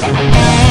Música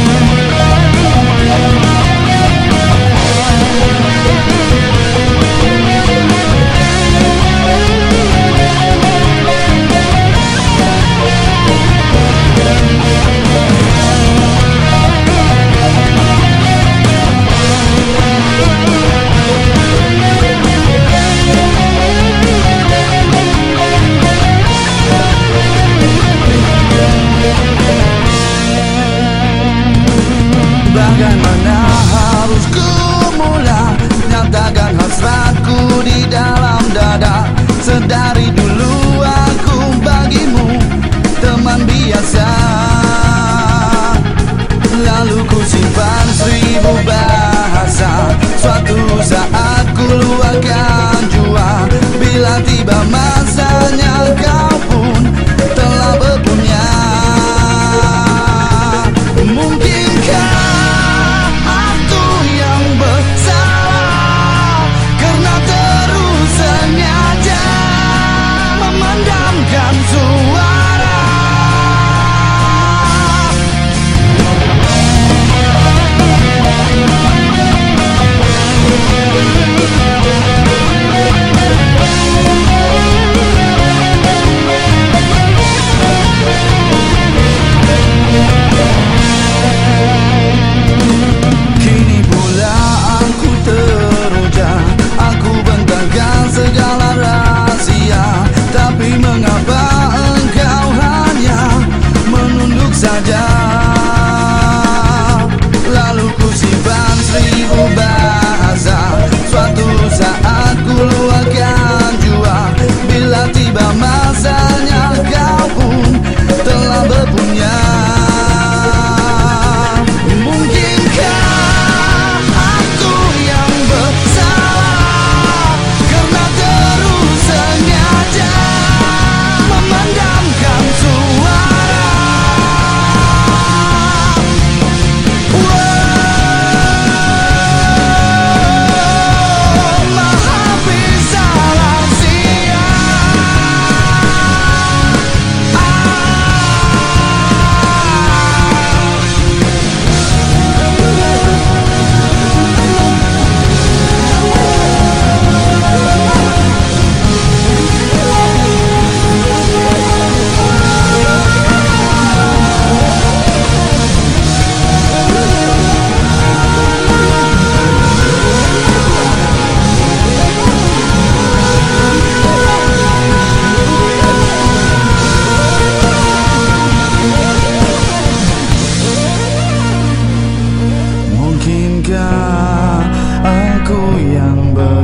Bagaimana harus ku mula Nyatakan hasratku di dalam dada. Sedari dulu aku bagimu Teman biasa. Lalu ku simpan seribu bahasa. Suatu saat ku luahkan I die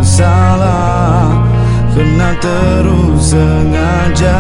yang bersalah Karena terus sengaja